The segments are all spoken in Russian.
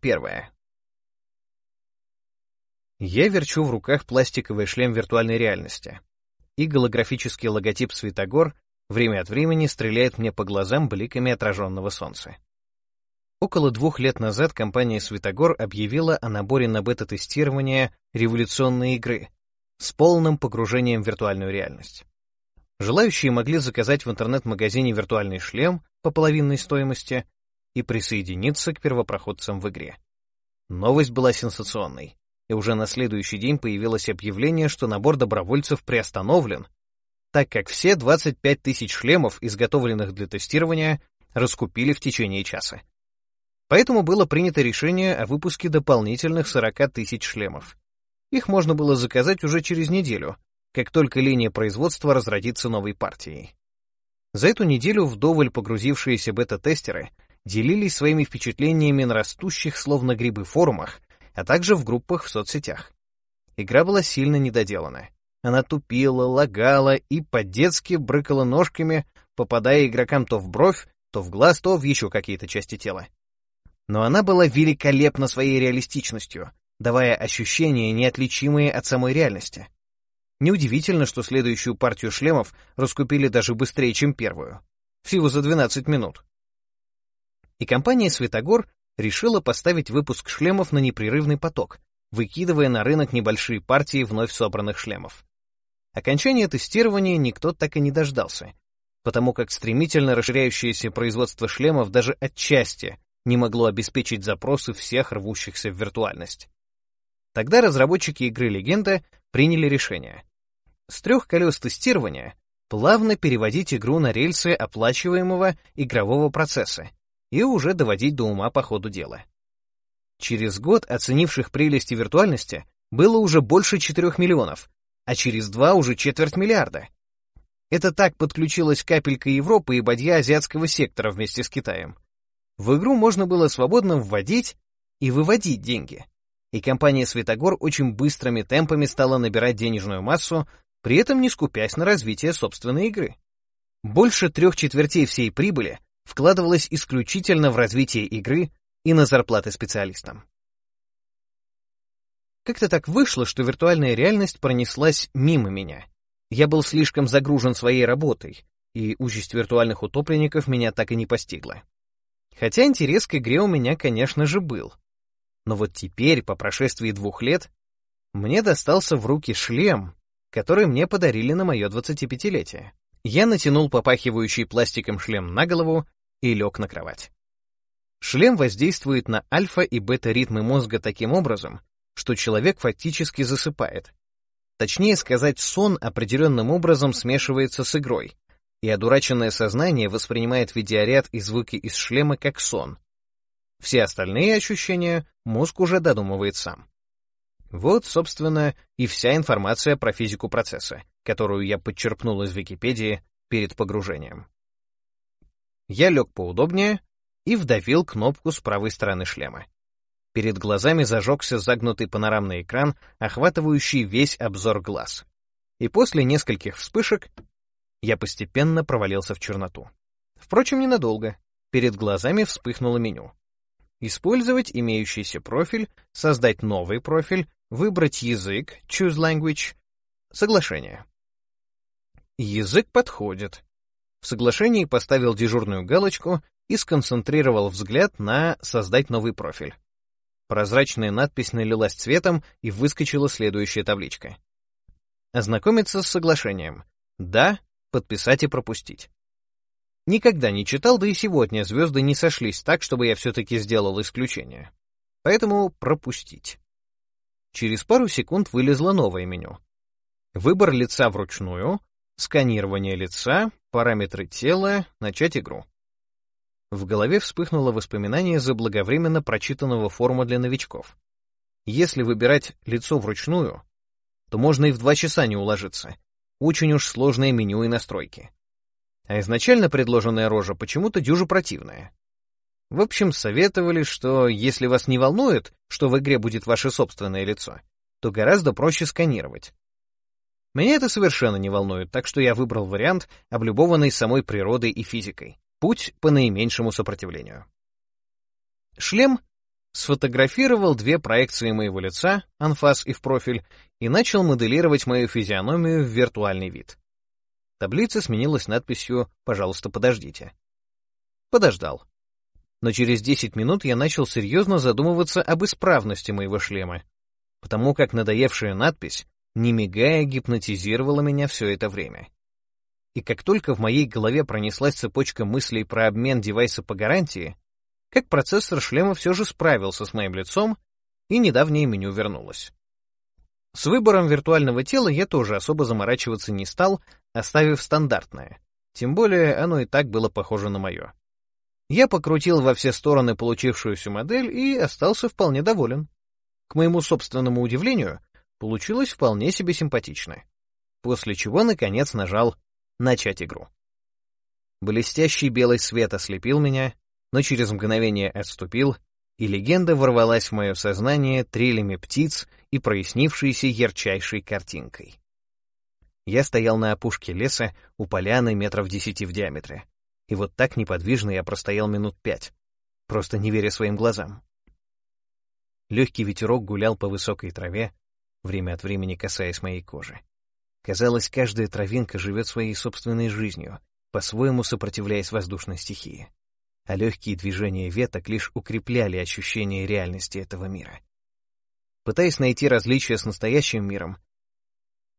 Первая. Я верчу в руках пластиковый шлем виртуальной реальности, и голографический логотип Светогор время от времени стреляет мне по глазам бликами отраженного солнца. Около двух лет назад компания Светогор объявила о наборе на бета-тестирование революционной игры с полным погружением в виртуальную реальность. Желающие могли заказать в интернет-магазине виртуальный шлем по половинной стоимости и присоединиться к первопроходцам в игре. Новость была сенсационной, и уже на следующий день появилось объявление, что набор добровольцев приостановлен, так как все 25 тысяч шлемов, изготовленных для тестирования, раскупили в течение часа. Поэтому было принято решение о выпуске дополнительных 40 тысяч шлемов. Их можно было заказать уже через неделю, как только линия производства разродится новой партией. За эту неделю вдоволь погрузившиеся бета-тестеры делились своими впечатлениями на растущих словно грибы форумах, а также в группах в соцсетях. Игра была сильно недоделана. Она тупила, лагала и по-детски брыкала ножками, попадая игрокам то в бровь, то в глаз, то в еще какие-то части тела. Но она была великолепна своей реалистичностью, давая ощущения, неотличимые от самой реальности. Неудивительно, что следующую партию шлемов раскупили даже быстрее, чем первую. Всего за 12 минут. И компания «Светогор» решила поставить выпуск шлемов на непрерывный поток, выкидывая на рынок небольшие партии вновь собранных шлемов. Окончания тестирования никто так и не дождался, потому как стремительно расширяющееся производство шлемов даже отчасти не могло обеспечить запросы всех рвущихся в виртуальность. Тогда разработчики игры «Легенда» приняли решение с трех колес тестирования плавно переводить игру на рельсы оплачиваемого игрового процесса и уже доводить до ума по ходу дела. Через год оценивших прелести виртуальности было уже больше 4 миллионов, а через два уже четверть миллиарда. Это так подключилась капелька Европы и бадья азиатского сектора вместе с Китаем. В игру можно было свободно вводить и выводить деньги. И компания Светогор очень быстрыми темпами стала набирать денежную массу, при этом не скупясь на развитие собственной игры. Больше трех четвертей всей прибыли вкладывалось исключительно в развитие игры и на зарплаты специалистам. Как-то так вышло, что виртуальная реальность пронеслась мимо меня. Я был слишком загружен своей работой, и участь виртуальных утопленников меня так и не постигла. Хотя интерес к игре у меня, конечно же, был. Но вот теперь, по прошествии двух лет, мне достался в руки шлем, который мне подарили на мое 25-летие. Я натянул попахивающий пластиком шлем на голову и лег на кровать. Шлем воздействует на альфа и бета-ритмы мозга таким образом, что человек фактически засыпает. Точнее сказать, сон определенным образом смешивается с игрой, и одураченное сознание воспринимает видеоряд и звуки из шлема как сон. Все остальные ощущения мозг уже додумывает сам. Вот, собственно, и вся информация про физику процесса, которую я подчерпнул из Википедии перед погружением. Я лег поудобнее и вдавил кнопку с правой стороны шлема. Перед глазами зажегся загнутый панорамный экран, охватывающий весь обзор глаз. И после нескольких вспышек я постепенно провалился в черноту. Впрочем, ненадолго. Перед глазами вспыхнуло меню. Использовать имеющийся профиль, создать новый профиль, Выбрать язык, choose language, соглашение. Язык подходит. В соглашении поставил дежурную галочку и сконцентрировал взгляд на «Создать новый профиль». Прозрачная надпись налилась цветом и выскочила следующая табличка. Ознакомиться с соглашением. Да, подписать и пропустить. Никогда не читал, да и сегодня звезды не сошлись так, чтобы я все-таки сделал исключение. Поэтому пропустить. Через пару секунд вылезло новое меню. Выбор лица вручную, сканирование лица, параметры тела, начать игру. В голове вспыхнуло воспоминание заблаговременно прочитанного форума для новичков. Если выбирать лицо вручную, то можно и в два часа не уложиться. Очень уж сложное меню и настройки. А изначально предложенная рожа почему-то дюжу противная. В общем, советовали, что если вас не волнует, что в игре будет ваше собственное лицо, то гораздо проще сканировать. Меня это совершенно не волнует, так что я выбрал вариант, облюбованный самой природой и физикой. Путь по наименьшему сопротивлению. Шлем сфотографировал две проекции моего лица, анфас и в профиль, и начал моделировать мою физиономию в виртуальный вид. Таблица сменилась надписью «Пожалуйста, подождите». Подождал. Но через 10 минут я начал серьезно задумываться об исправности моего шлема, потому как надоевшая надпись, не мигая, гипнотизировала меня все это время. И как только в моей голове пронеслась цепочка мыслей про обмен девайса по гарантии, как процессор шлема все же справился с моим лицом, и недавнее меню вернулось. С выбором виртуального тела я тоже особо заморачиваться не стал, оставив стандартное. Тем более оно и так было похоже на мое. Я покрутил во все стороны получившуюся модель и остался вполне доволен. К моему собственному удивлению, получилось вполне себе симпатично. После чего, наконец, нажал «Начать игру». Блестящий белый свет ослепил меня, но через мгновение отступил, и легенда ворвалась в мое сознание трелями птиц и прояснившейся ярчайшей картинкой. Я стоял на опушке леса у поляны метров десяти в диаметре. И вот так неподвижно я простоял минут пять, просто не веря своим глазам. Легкий ветерок гулял по высокой траве, время от времени касаясь моей кожи. Казалось, каждая травинка живет своей собственной жизнью, по-своему сопротивляясь воздушной стихии а легкие движения веток лишь укрепляли ощущение реальности этого мира. Пытаясь найти различия с настоящим миром,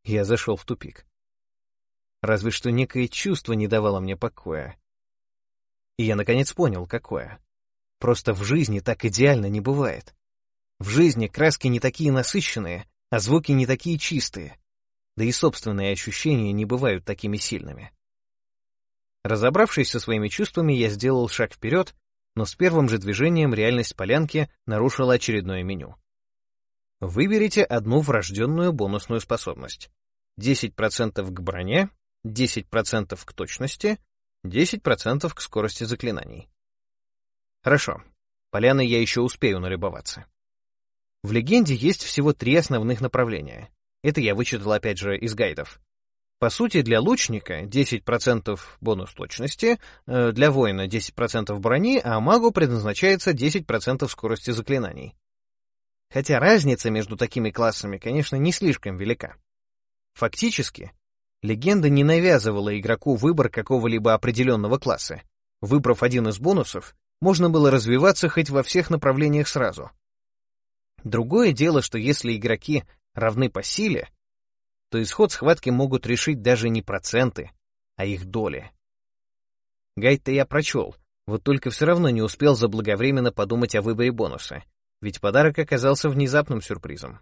я зашел в тупик. Разве что некое чувство не давало мне покоя. И я наконец понял, какое. Просто в жизни так идеально не бывает. В жизни краски не такие насыщенные, а звуки не такие чистые. Да и собственные ощущения не бывают такими сильными. Разобравшись со своими чувствами, я сделал шаг вперед, но с первым же движением реальность полянки нарушила очередное меню. Выберите одну врожденную бонусную способность. 10% к броне, 10% к точности, 10% к скорости заклинаний. Хорошо, поляны я еще успею налюбоваться. В легенде есть всего три основных направления. Это я вычитал опять же из гайдов. По сути, для лучника 10% бонус точности, э, для воина 10% брони, а магу предназначается 10% скорости заклинаний. Хотя разница между такими классами, конечно, не слишком велика. Фактически, легенда не навязывала игроку выбор какого-либо определенного класса. Выбрав один из бонусов, можно было развиваться хоть во всех направлениях сразу. Другое дело, что если игроки равны по силе, то исход схватки могут решить даже не проценты, а их доли. Гайд-то я прочел, вот только все равно не успел заблаговременно подумать о выборе бонуса, ведь подарок оказался внезапным сюрпризом.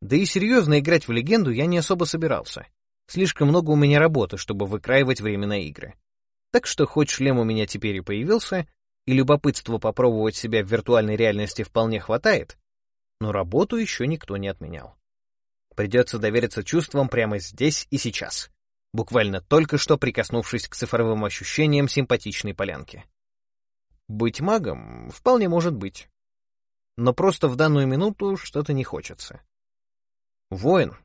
Да и серьезно играть в легенду я не особо собирался. Слишком много у меня работы, чтобы выкраивать время на игры. Так что хоть шлем у меня теперь и появился, и любопытство попробовать себя в виртуальной реальности вполне хватает, но работу еще никто не отменял. Придется довериться чувствам прямо здесь и сейчас, буквально только что прикоснувшись к цифровым ощущениям симпатичной полянки. Быть магом вполне может быть. Но просто в данную минуту что-то не хочется. Воин.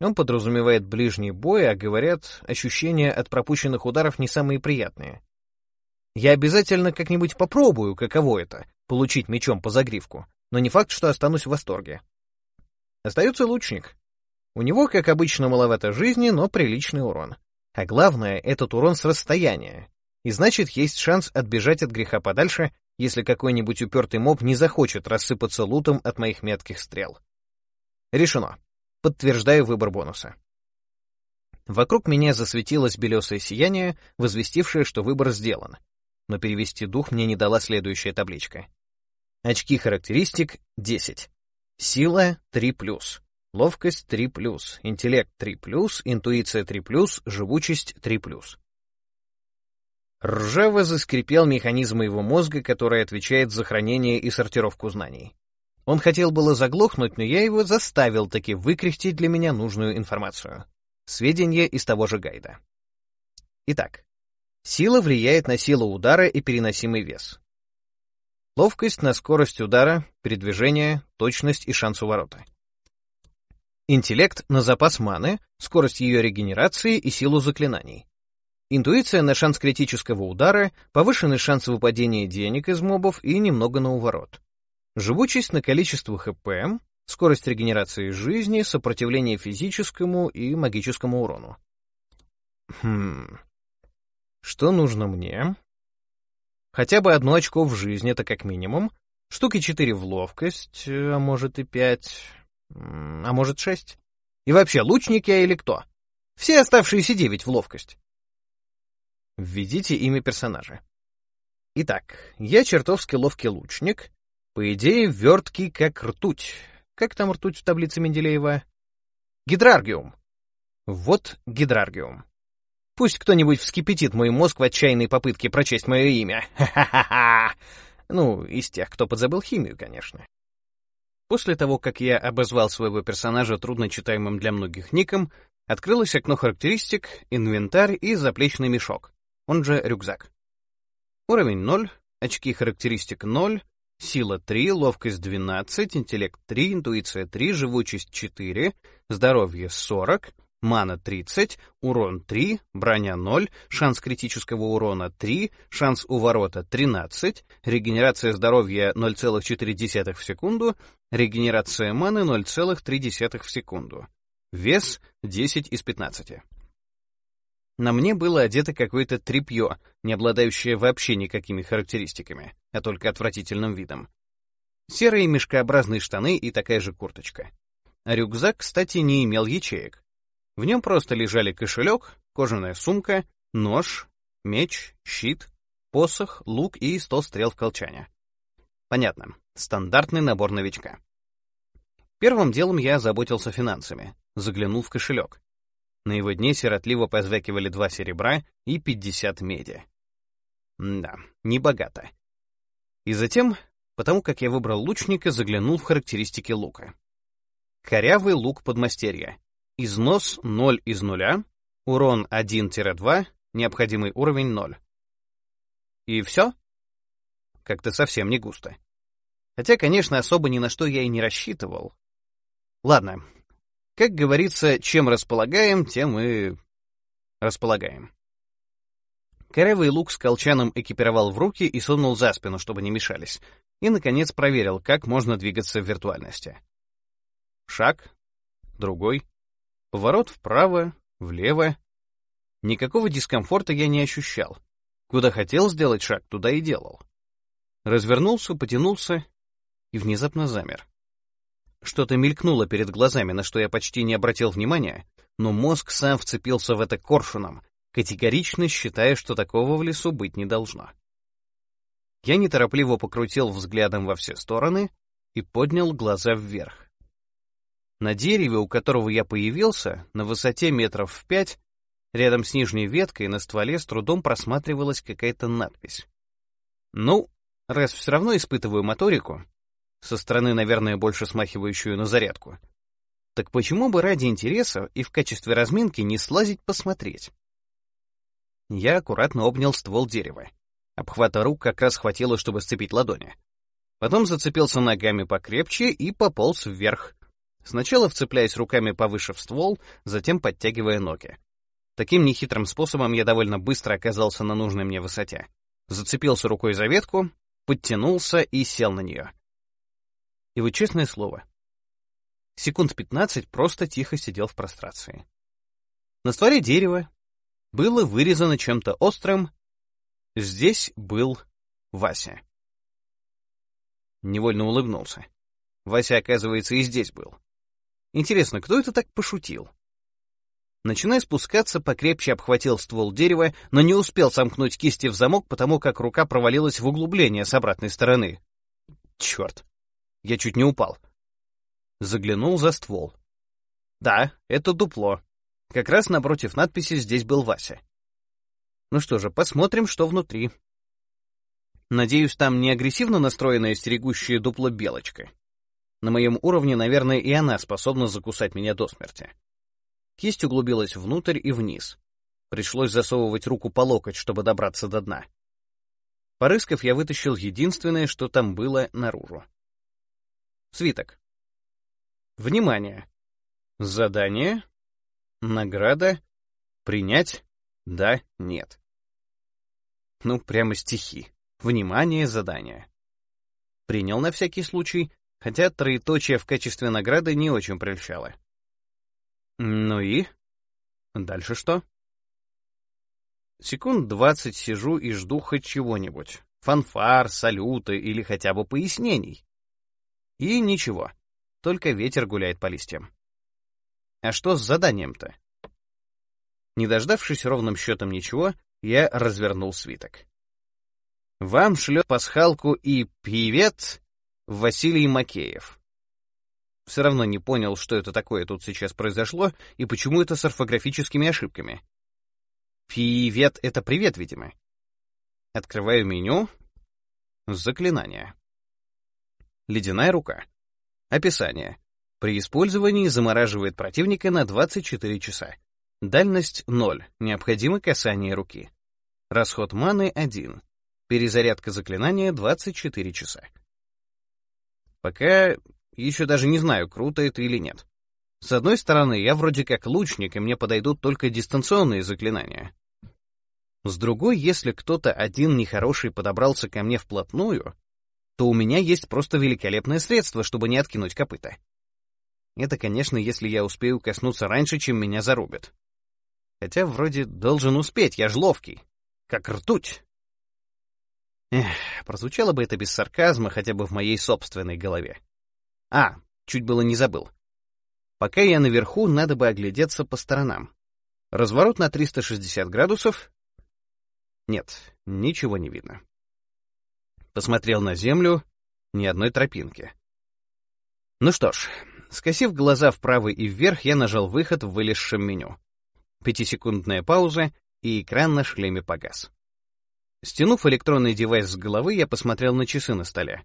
Он подразумевает ближний бой, а говорят, ощущения от пропущенных ударов не самые приятные. Я обязательно как-нибудь попробую, каково это — получить мечом по загривку, но не факт, что останусь в восторге. Остается лучник. У него, как обычно, маловато жизни, но приличный урон. А главное, этот урон с расстояния. И значит, есть шанс отбежать от греха подальше, если какой-нибудь упертый моб не захочет рассыпаться лутом от моих метких стрел. Решено. Подтверждаю выбор бонуса. Вокруг меня засветилось белесое сияние, возвестившее, что выбор сделан. Но перевести дух мне не дала следующая табличка. Очки характеристик — 10. Сила 3+, ловкость 3+, интеллект 3+, интуиция 3+, живучесть 3+. Ржаво заскрипел механизм его мозга, который отвечает за хранение и сортировку знаний. Он хотел было заглохнуть, но я его заставил таки выкрестить для меня нужную информацию. Сведения из того же гайда. Итак, сила влияет на силу удара и переносимый вес. Ловкость на скорость удара, передвижение, точность и шанс у ворота. Интеллект на запас маны, скорость ее регенерации и силу заклинаний. Интуиция на шанс критического удара, повышенный шанс выпадения денег из мобов и немного на уворот. Живучесть на количество ХП, скорость регенерации жизни, сопротивление физическому и магическому урону. Хм. Что нужно мне? Хотя бы одно очко в жизни, это как минимум. Штуки четыре в ловкость, а может и пять, а может шесть. И вообще, лучник я или кто? Все оставшиеся девять в ловкость. Введите имя персонажа. Итак, я чертовски ловкий лучник, по идее, верткий как ртуть. Как там ртуть в таблице Менделеева? Гидраргиум. Вот гидраргиум. Пусть кто-нибудь вскипятит мой мозг в отчаянной попытке прочесть мое имя. Ха-ха-ха! Ну, из тех, кто подзабыл химию, конечно. После того, как я обозвал своего персонажа трудночитаемым для многих ником, открылось окно характеристик, инвентарь и заплечный мешок, он же рюкзак. Уровень 0, очки характеристик 0, сила 3, ловкость 12, интеллект 3, интуиция 3, живучесть 4, здоровье 40, мана 30, урон 3, броня 0, шанс критического урона 3, шанс уворота 13, регенерация здоровья 0,4 в секунду, регенерация маны 0,3 в секунду. Вес 10 из 15. На мне было одето какое-то тряпье, не обладающее вообще никакими характеристиками, а только отвратительным видом. Серые мешкообразные штаны и такая же курточка. Рюкзак, кстати, не имел ячеек. В нем просто лежали кошелек, кожаная сумка, нож, меч, щит, посох, лук и сто стрел в колчане. Понятно. Стандартный набор новичка. Первым делом я озаботился финансами, заглянул в кошелек. На его дне сиротливо позвякивали два серебра и пятьдесят меди. Да, небогато. И затем, потому как я выбрал лучника, заглянул в характеристики лука. Корявый лук подмастерья. Износ 0 из 0, урон 1-2, необходимый уровень 0. И все? Как-то совсем не густо. Хотя, конечно, особо ни на что я и не рассчитывал. Ладно. Как говорится, чем располагаем, тем и располагаем. Корявый лук с колчаном экипировал в руки и сунул за спину, чтобы не мешались. И, наконец, проверил, как можно двигаться в виртуальности. Шаг, другой, Поворот вправо, влево. Никакого дискомфорта я не ощущал. Куда хотел сделать шаг, туда и делал. Развернулся, потянулся и внезапно замер. Что-то мелькнуло перед глазами, на что я почти не обратил внимания, но мозг сам вцепился в это коршуном, категорично считая, что такого в лесу быть не должно. Я неторопливо покрутил взглядом во все стороны и поднял глаза вверх. На дереве, у которого я появился, на высоте метров в пять, рядом с нижней веткой на стволе с трудом просматривалась какая-то надпись. Ну, раз все равно испытываю моторику, со стороны, наверное, больше смахивающую на зарядку, так почему бы ради интереса и в качестве разминки не слазить посмотреть? Я аккуратно обнял ствол дерева. Обхвата рук как раз хватило, чтобы сцепить ладони. Потом зацепился ногами покрепче и пополз вверх, Сначала вцепляясь руками повыше в ствол, затем подтягивая ноги. Таким нехитрым способом я довольно быстро оказался на нужной мне высоте. Зацепился рукой за ветку, подтянулся и сел на нее. И вот честное слово, секунд пятнадцать просто тихо сидел в прострации. На стволе дерева было вырезано чем-то острым. Здесь был Вася. Невольно улыбнулся. Вася, оказывается, и здесь был. Интересно, кто это так пошутил? Начиная спускаться, покрепче обхватил ствол дерева, но не успел сомкнуть кисти в замок, потому как рука провалилась в углубление с обратной стороны. Черт! Я чуть не упал. Заглянул за ствол. Да, это дупло. Как раз напротив надписи здесь был Вася. Ну что же, посмотрим, что внутри. Надеюсь, там не агрессивно настроенная стерегущая дупло белочка. На моем уровне, наверное, и она способна закусать меня до смерти. Кисть углубилась внутрь и вниз. Пришлось засовывать руку по локоть, чтобы добраться до дна. Порыскав, я вытащил единственное, что там было наружу. Свиток. Внимание! Задание. Награда. Принять. Да, нет. Ну, прямо стихи. Внимание, задание. Принял на всякий случай, хотя троеточие в качестве награды не очень прельщало. Ну и? Дальше что? Секунд двадцать сижу и жду хоть чего-нибудь. Фанфар, салюты или хотя бы пояснений. И ничего. Только ветер гуляет по листьям. А что с заданием-то? Не дождавшись ровным счетом ничего, я развернул свиток. Вам шлет пасхалку и певец Василий Макеев. Все равно не понял, что это такое тут сейчас произошло и почему это с орфографическими ошибками. Привет — это привет, видимо. Открываю меню. Заклинание. Ледяная рука. Описание. При использовании замораживает противника на 24 часа. Дальность 0. Необходимо касание руки. Расход маны 1. Перезарядка заклинания 24 часа. Пока еще даже не знаю, круто это или нет. С одной стороны, я вроде как лучник, и мне подойдут только дистанционные заклинания. С другой, если кто-то один нехороший подобрался ко мне вплотную, то у меня есть просто великолепное средство, чтобы не откинуть копыта. Это, конечно, если я успею коснуться раньше, чем меня зарубят. Хотя вроде должен успеть, я ж ловкий. Как ртуть. Эх, прозвучало бы это без сарказма хотя бы в моей собственной голове. А, чуть было не забыл. Пока я наверху, надо бы оглядеться по сторонам. Разворот на 360 градусов. Нет, ничего не видно. Посмотрел на землю, ни одной тропинки. Ну что ж, скосив глаза вправо и вверх, я нажал выход в вылезшем меню. Пятисекундная пауза, и экран на шлеме погас. Стянув электронный девайс с головы, я посмотрел на часы на столе.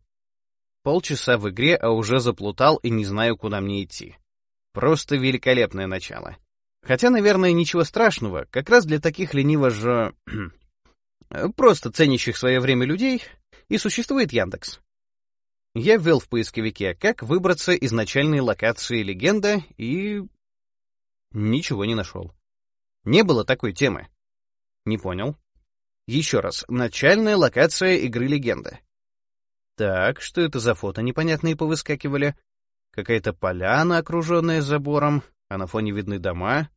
Полчаса в игре, а уже заплутал и не знаю, куда мне идти. Просто великолепное начало. Хотя, наверное, ничего страшного, как раз для таких лениво же... просто ценящих свое время людей и существует Яндекс. Я ввел в поисковике, как выбраться из начальной локации легенда и... Ничего не нашел. Не было такой темы. Не понял. Еще раз, начальная локация игры легенда. Так, что это за фото непонятные повыскакивали? Какая-то поляна, окруженная забором, а на фоне видны дома.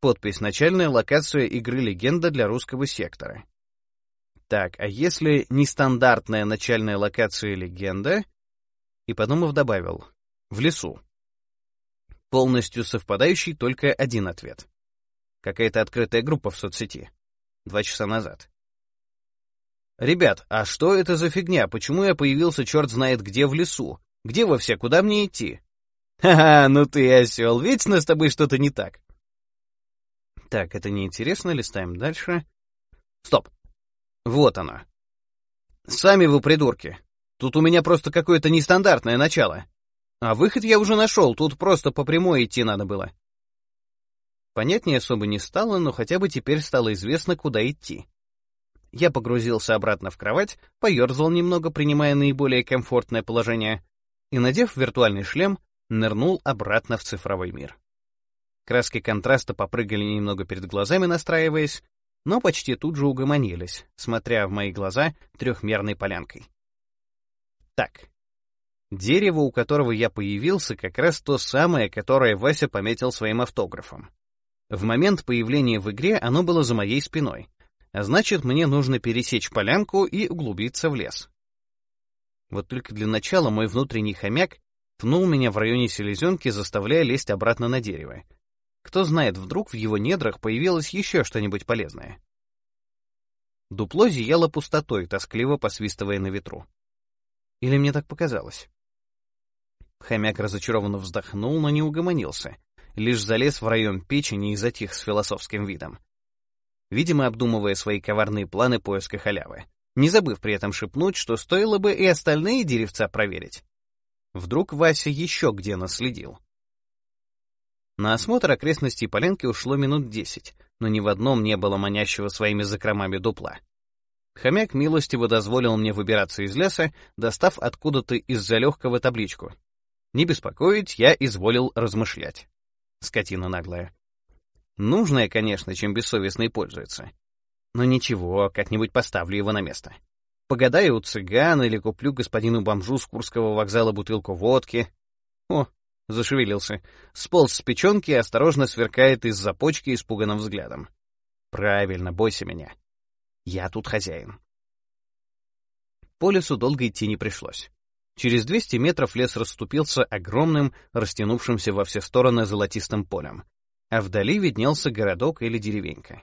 Подпись «Начальная локация игры «Легенда» для русского сектора». Так, а если нестандартная начальная локация «Легенда»? И подумав, добавил «в лесу». Полностью совпадающий только один ответ. Какая-то открытая группа в соцсети. Два часа назад. «Ребят, а что это за фигня? Почему я появился черт знает где в лесу? Где вы все? Куда мне идти?» «Ха-ха, ну ты осел, вечно с тобой что-то не так». Так, это неинтересно, листаем дальше. Стоп. Вот оно. Сами вы придурки. Тут у меня просто какое-то нестандартное начало. А выход я уже нашел, тут просто по прямой идти надо было. Понятнее особо не стало, но хотя бы теперь стало известно, куда идти. Я погрузился обратно в кровать, поерзал немного, принимая наиболее комфортное положение, и, надев виртуальный шлем, нырнул обратно в цифровой мир. Краски контраста попрыгали немного перед глазами, настраиваясь, но почти тут же угомонились, смотря в мои глаза трехмерной полянкой. Так, дерево, у которого я появился, как раз то самое, которое Вася пометил своим автографом. В момент появления в игре оно было за моей спиной, значит, мне нужно пересечь полянку и углубиться в лес. Вот только для начала мой внутренний хомяк пнул меня в районе селезенки, заставляя лезть обратно на дерево. Кто знает, вдруг в его недрах появилось еще что-нибудь полезное. Дупло зияло пустотой, тоскливо посвистывая на ветру. Или мне так показалось? Хомяк разочарованно вздохнул, но не угомонился. Лишь залез в район печени и затих с философским видом видимо, обдумывая свои коварные планы поиска халявы, не забыв при этом шепнуть, что стоило бы и остальные деревца проверить. Вдруг Вася еще где наследил. На осмотр окрестностей Поленки ушло минут десять, но ни в одном не было манящего своими закромами дупла. Хомяк милостиво дозволил мне выбираться из леса, достав откуда-то из-за легкого табличку. Не беспокоить, я изволил размышлять. Скотина наглая. Нужное, конечно, чем бессовестный пользуется. Но ничего, как-нибудь поставлю его на место. Погадаю у цыгана или куплю господину бомжу с Курского вокзала бутылку водки. О, зашевелился. Сполз с печенки и осторожно сверкает из-за почки испуганным взглядом. Правильно, бойся меня. Я тут хозяин. По лесу долго идти не пришлось. Через 200 метров лес расступился огромным, растянувшимся во все стороны золотистым полем, а вдали виднелся городок или деревенька.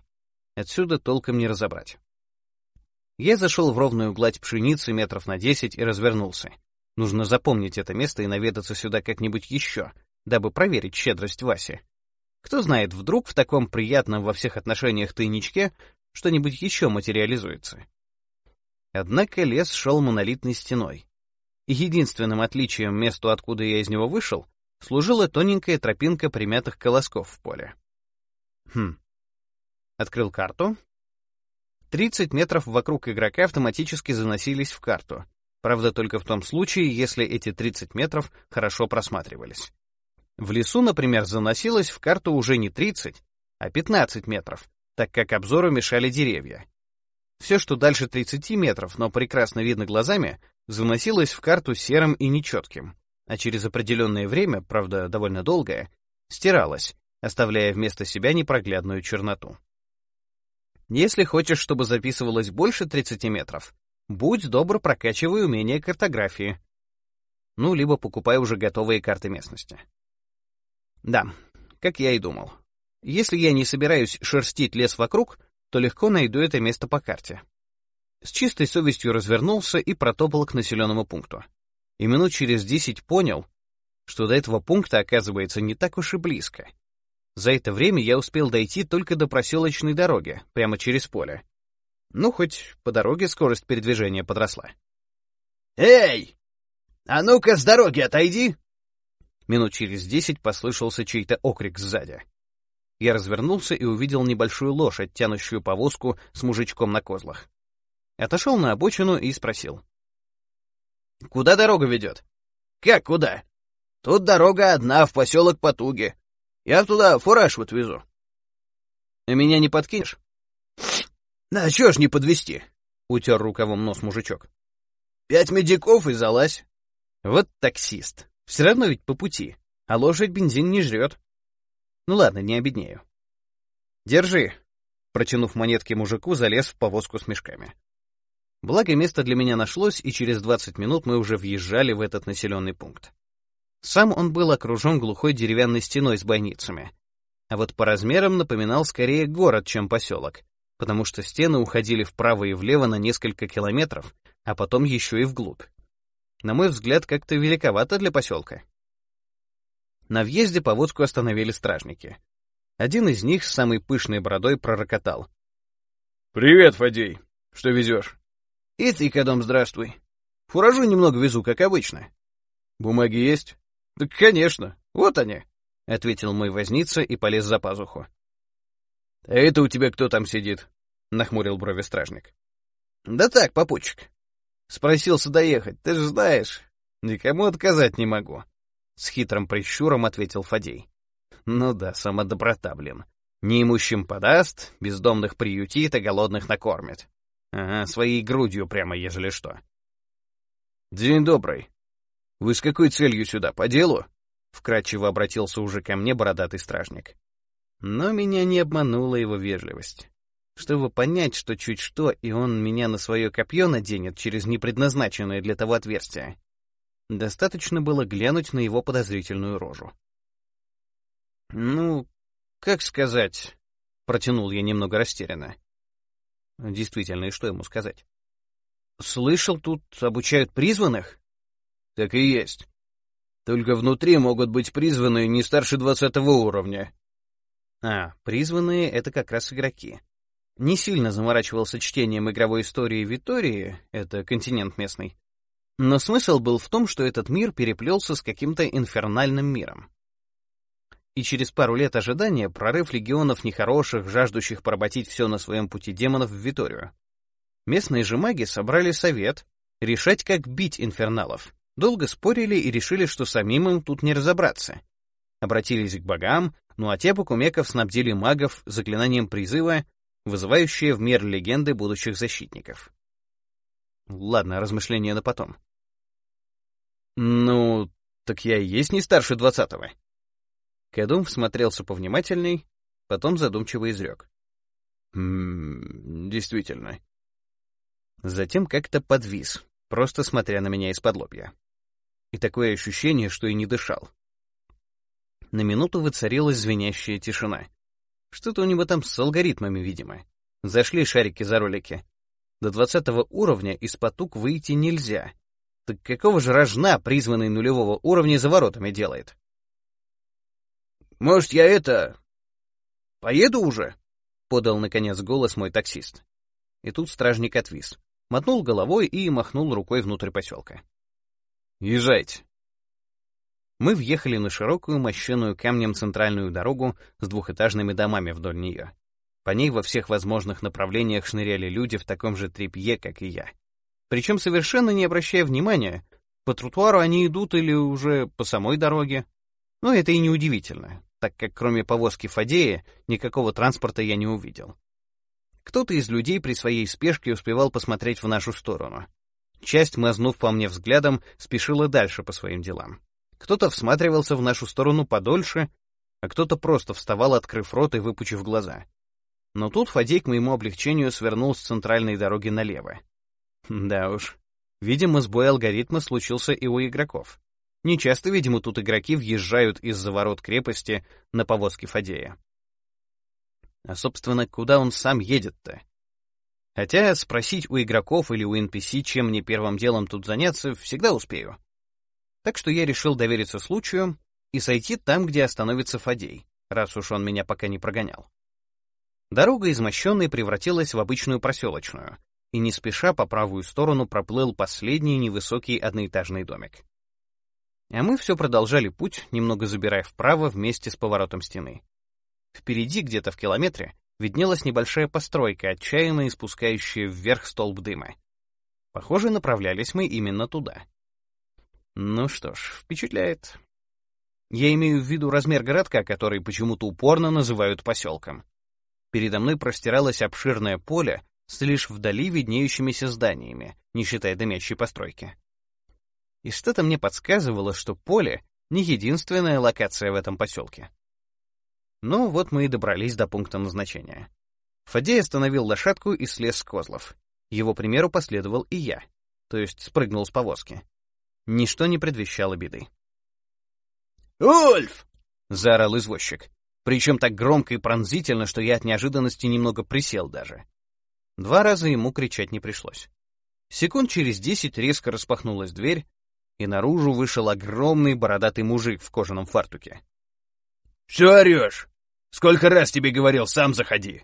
Отсюда толком не разобрать. Я зашел в ровную гладь пшеницы метров на 10 и развернулся. Нужно запомнить это место и наведаться сюда как-нибудь еще, дабы проверить щедрость Васи. Кто знает, вдруг в таком приятном во всех отношениях тайничке что-нибудь еще материализуется. Однако лес шел монолитной стеной. И единственным отличием месту, откуда я из него вышел, служила тоненькая тропинка примятых колосков в поле. Хм. Открыл карту. 30 метров вокруг игрока автоматически заносились в карту. Правда, только в том случае, если эти 30 метров хорошо просматривались. В лесу, например, заносилось в карту уже не 30, а 15 метров, так как обзору мешали деревья. Все, что дальше 30 метров, но прекрасно видно глазами, заносилось в карту серым и нечетким, а через определенное время, правда, довольно долгое, стиралось, оставляя вместо себя непроглядную черноту. Если хочешь, чтобы записывалось больше 30 метров, будь добр, прокачивай умение картографии. Ну, либо покупай уже готовые карты местности. Да, как я и думал. Если я не собираюсь шерстить лес вокруг, то легко найду это место по карте. С чистой совестью развернулся и протопал к населенному пункту. И минут через десять понял, что до этого пункта оказывается не так уж и близко. За это время я успел дойти только до проселочной дороги, прямо через поле. Ну, хоть по дороге скорость передвижения подросла. «Эй! А ну-ка с дороги отойди!» Минут через десять послышался чей-то окрик сзади. Я развернулся и увидел небольшую лошадь, тянущую повозку с мужичком на козлах. Отошел на обочину и спросил. «Куда дорога ведет?» «Как куда? Тут дорога одна, в поселок Потуги. Я туда фураж вот везу». «А меня не подкинешь?» «Да чё ж не подвести? утер рукавом нос мужичок. «Пять медиков и залазь». «Вот таксист. Все равно ведь по пути, а лошадь бензин не жрет. Ну ладно, не обеднею. Держи. Протянув монетки мужику, залез в повозку с мешками. Благо, место для меня нашлось, и через 20 минут мы уже въезжали в этот населенный пункт. Сам он был окружен глухой деревянной стеной с бойницами. А вот по размерам напоминал скорее город, чем поселок, потому что стены уходили вправо и влево на несколько километров, а потом еще и вглубь. На мой взгляд, как-то великовато для поселка. На въезде повозку остановили стражники. Один из них с самой пышной бородой пророкотал. «Привет, Фадей. Что везешь?» «И ты, Кадом, здравствуй. Фуражу немного везу, как обычно». «Бумаги есть?» «Так, конечно. Вот они», — ответил мой возница и полез за пазуху. «А это у тебя кто там сидит?» — нахмурил брови стражник. «Да так, попутчик. Спросился доехать, ты же знаешь. Никому отказать не могу. С хитрым прищуром ответил Фадей. Ну да, сама доброта, блин. Неимущим подаст, бездомных приютит, а голодных накормит. Ага, своей грудью прямо, ежели что. День добрый. Вы с какой целью сюда, по делу? Вкратчиво обратился уже ко мне бородатый стражник. Но меня не обманула его вежливость чтобы понять, что чуть что, и он меня на свое копье наденет через непредназначенное для того отверстие. Достаточно было глянуть на его подозрительную рожу. «Ну, как сказать?» — протянул я немного растерянно. Действительно, и что ему сказать? «Слышал, тут обучают призванных?» «Так и есть. Только внутри могут быть призванные не старше двадцатого уровня». «А, призванные — это как раз игроки не сильно заморачивался чтением игровой истории Витории, это континент местный, но смысл был в том, что этот мир переплелся с каким-то инфернальным миром. И через пару лет ожидания прорыв легионов нехороших, жаждущих поработить все на своем пути демонов в Виторию. Местные же маги собрали совет решать, как бить инферналов. Долго спорили и решили, что самим им тут не разобраться. Обратились к богам, ну а те покумеков снабдили магов заклинанием призыва вызывающее в мир легенды будущих защитников. Ладно, размышления на потом. Ну, так я и есть не старше двадцатого. Кадум всмотрелся повнимательней, потом задумчиво изрек. «Ммм, действительно». Затем как-то подвис, просто смотря на меня из-под лобья. И такое ощущение, что и не дышал. На минуту воцарилась звенящая тишина. Что-то у него там с алгоритмами, видимо. Зашли шарики за ролики. До двадцатого уровня из потуг выйти нельзя. Так какого же рожна, призванный нулевого уровня, за воротами делает? «Может, я это... поеду уже?» — подал, наконец, голос мой таксист. И тут стражник отвис, мотнул головой и махнул рукой внутрь поселка. «Езжайте». Мы въехали на широкую, мощенную камнем центральную дорогу с двухэтажными домами вдоль нее. По ней во всех возможных направлениях шныряли люди в таком же трепье, как и я. Причем совершенно не обращая внимания, по тротуару они идут или уже по самой дороге. Но это и не удивительно, так как кроме повозки Фадея никакого транспорта я не увидел. Кто-то из людей при своей спешке успевал посмотреть в нашу сторону. Часть, мазнув по мне взглядом, спешила дальше по своим делам. Кто-то всматривался в нашу сторону подольше, а кто-то просто вставал, открыв рот и выпучив глаза. Но тут Фадей к моему облегчению свернул с центральной дороги налево. Да уж, видимо, сбой алгоритма случился и у игроков. Нечасто, видимо, тут игроки въезжают из-за ворот крепости на повозке Фадея. А, собственно, куда он сам едет-то? Хотя спросить у игроков или у NPC, чем мне первым делом тут заняться, всегда успею. Так что я решил довериться случаю и сойти там, где остановится Фадей, раз уж он меня пока не прогонял. Дорога из мощенной превратилась в обычную проселочную, и не спеша по правую сторону проплыл последний невысокий одноэтажный домик. А мы все продолжали путь, немного забирая вправо вместе с поворотом стены. Впереди, где-то в километре, виднелась небольшая постройка, отчаянно испускающая вверх столб дыма. Похоже, направлялись мы именно туда. Ну что ж, впечатляет. Я имею в виду размер городка, который почему-то упорно называют поселком. Передо мной простиралось обширное поле с лишь вдали виднеющимися зданиями, не считая дымящей постройки. И что-то мне подсказывало, что поле — не единственная локация в этом поселке. Ну, вот мы и добрались до пункта назначения. Фадей остановил лошадку и слез с козлов. Его примеру последовал и я, то есть спрыгнул с повозки. Ничто не предвещало беды. «Ульф!» — заорал извозчик. Причем так громко и пронзительно, что я от неожиданности немного присел даже. Два раза ему кричать не пришлось. Секунд через десять резко распахнулась дверь, и наружу вышел огромный бородатый мужик в кожаном фартуке. «Все орешь! Сколько раз тебе говорил, сам заходи!»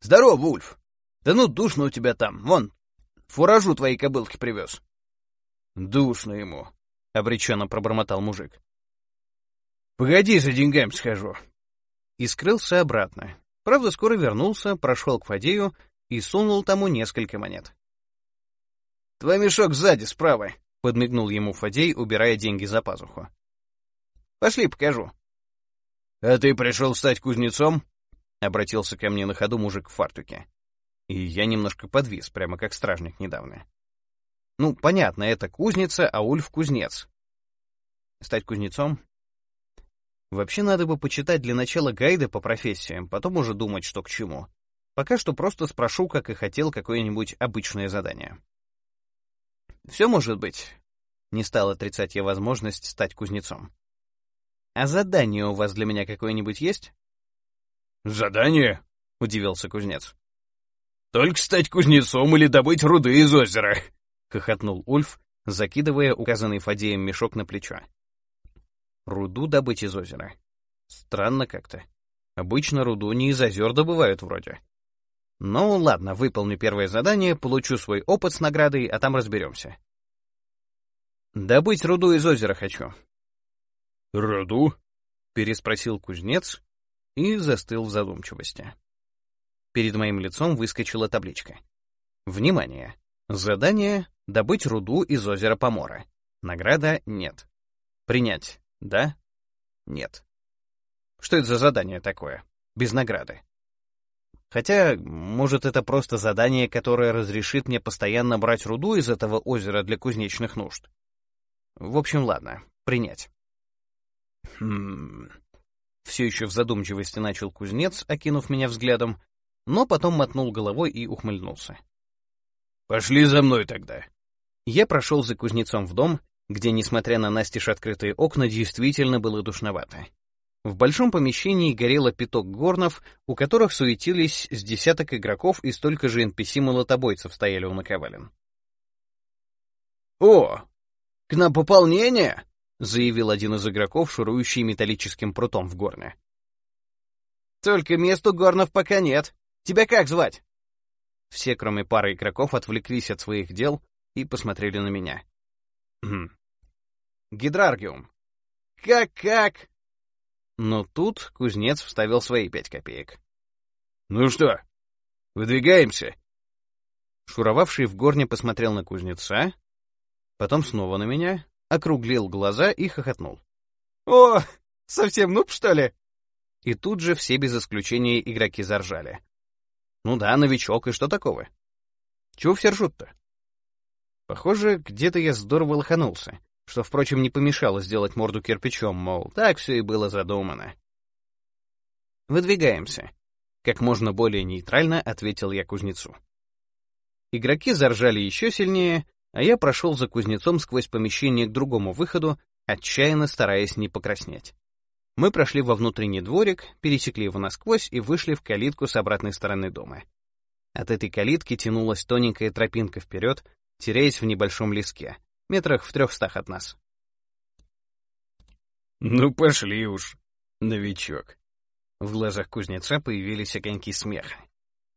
«Здорово, Ульф! Да ну, душно у тебя там, вон, фуражу твоей кобылки привез». «Душно ему», — обреченно пробормотал мужик. «Погоди, за деньгами схожу». И скрылся обратно. Правда, скоро вернулся, прошел к Фадею и сунул тому несколько монет. «Твой мешок сзади, справа», — подмигнул ему Фадей, убирая деньги за пазуху. «Пошли, покажу». «А ты пришел стать кузнецом?» — обратился ко мне на ходу мужик в фартуке. И я немножко подвис, прямо как стражник недавно. Ну, понятно, это кузница, а Ульф — кузнец. Стать кузнецом? Вообще надо бы почитать для начала гайды по профессиям, потом уже думать, что к чему. Пока что просто спрошу, как и хотел, какое-нибудь обычное задание. Все может быть. Не стал отрицать я возможность стать кузнецом. А задание у вас для меня какое-нибудь есть? Задание? Удивился кузнец. Только стать кузнецом или добыть руды из озера. — хохотнул Ульф, закидывая указанный Фадеем мешок на плечо. «Руду добыть из озера. Странно как-то. Обычно руду не из озер добывают вроде. Ну, ладно, выполню первое задание, получу свой опыт с наградой, а там разберемся. Добыть руду из озера хочу». «Руду?» — переспросил кузнец и застыл в задумчивости. Перед моим лицом выскочила табличка. «Внимание! Задание — добыть руду из озера Помора. Награда — нет. Принять — да? Нет. Что это за задание такое? Без награды. Хотя, может, это просто задание, которое разрешит мне постоянно брать руду из этого озера для кузнечных нужд. В общем, ладно, принять. Хм... Все еще в задумчивости начал кузнец, окинув меня взглядом, но потом мотнул головой и ухмыльнулся. «Пошли за мной тогда». Я прошел за кузнецом в дом, где, несмотря на настежь открытые окна, действительно было душновато. В большом помещении горело пяток горнов, у которых суетились с десяток игроков и столько же NPC-молотобойцев стояли у наковален. «О, к нам пополнение!» — заявил один из игроков, шурующий металлическим прутом в горне. «Только месту горнов пока нет. Тебя как звать?» Все, кроме пары игроков, отвлеклись от своих дел и посмотрели на меня. Хм. Гидраргиум. Как-как? Но тут кузнец вставил свои пять копеек. «Ну что, выдвигаемся?» Шуровавший в горне посмотрел на кузнеца, потом снова на меня, округлил глаза и хохотнул. «О, совсем нуб, что ли?» И тут же все без исключения игроки заржали. «Ну да, новичок, и что такого? Чего все ржут-то?» Похоже, где-то я здорово лоханулся что, впрочем, не помешало сделать морду кирпичом, мол, так все и было задумано. «Выдвигаемся», — как можно более нейтрально ответил я кузнецу. Игроки заржали еще сильнее, а я прошел за кузнецом сквозь помещение к другому выходу, отчаянно стараясь не покраснеть. Мы прошли во внутренний дворик, пересекли его насквозь и вышли в калитку с обратной стороны дома. От этой калитки тянулась тоненькая тропинка вперед, теряясь в небольшом леске метрах в трехстах от нас. «Ну, пошли уж, новичок». В глазах кузнеца появились огоньки смеха.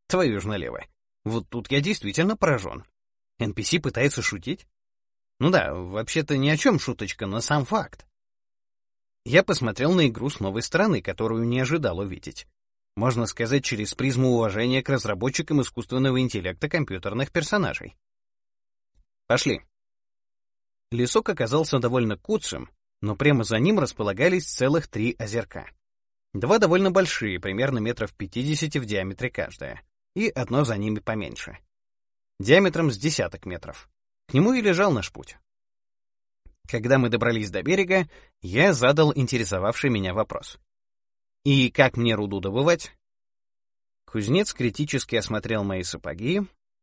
Твою ж налево. Вот тут я действительно поражен. NPC пытается шутить? Ну да, вообще-то ни о чем шуточка, но сам факт. Я посмотрел на игру с новой стороны, которую не ожидал увидеть. Можно сказать, через призму уважения к разработчикам искусственного интеллекта компьютерных персонажей. Пошли. Лесок оказался довольно куцым, но прямо за ним располагались целых три озерка. Два довольно большие, примерно метров 50 в диаметре каждое, и одно за ними поменьше. Диаметром с десяток метров. К нему и лежал наш путь. Когда мы добрались до берега, я задал интересовавший меня вопрос. «И как мне руду добывать?» Кузнец критически осмотрел мои сапоги,